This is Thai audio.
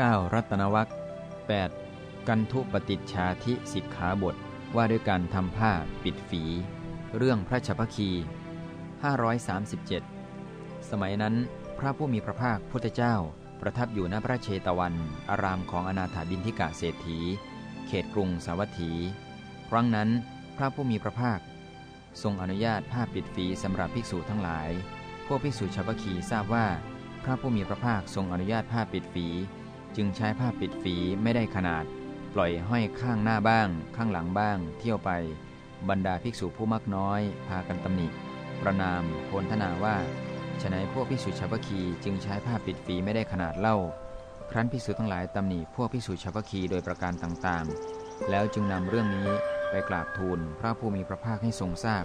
9. รัตนวัค 8. กันทุปฏิชาธิสิกขาบท ว่าด้วยการทำผ้าปิดฝี เรื่องพระชพคี 537 สมัยนั้น พระผู้มีพระภาคพุทธเจ้า ประทับอยู่ณพระเชตวัน อารามของอนาถาบินทิกะเศรษฐี เขตกรุงสาวัตถี ครั้งนั้น พระผู้มีพระภาค ทรงอนุญาตผ้าปิดฝีสำหรับภิกษุทั้งหลาย พวกภิกษุชาวพคีทราบว่า พระผู้มีพระภาคทรงอนุญาตผ้าปิดฝี จึงใช้ผ้าปิดฝีไม่ได้ขนาด ปล่อยห้อยข้างหน้าบ้าง ข้างหลังบ้าง เที่ยวไป บรรดาภิกษุผู้มักน้อย พากันตำหนิ ประนามโพลธนาว่าฉนัยพวกภิกษุชาวพคีจึงใช้ผ้าปิดฝีไม่ได้ขนาดเล่า ครั้นภิกษุทั้งหลายตำหนิพวกภิกษุชาวพคีโดยประการต่างๆ แล้วจึงนำเรื่องนี้ไปกราบทูลพระผู้มีพระภาคให้ทรงทราบ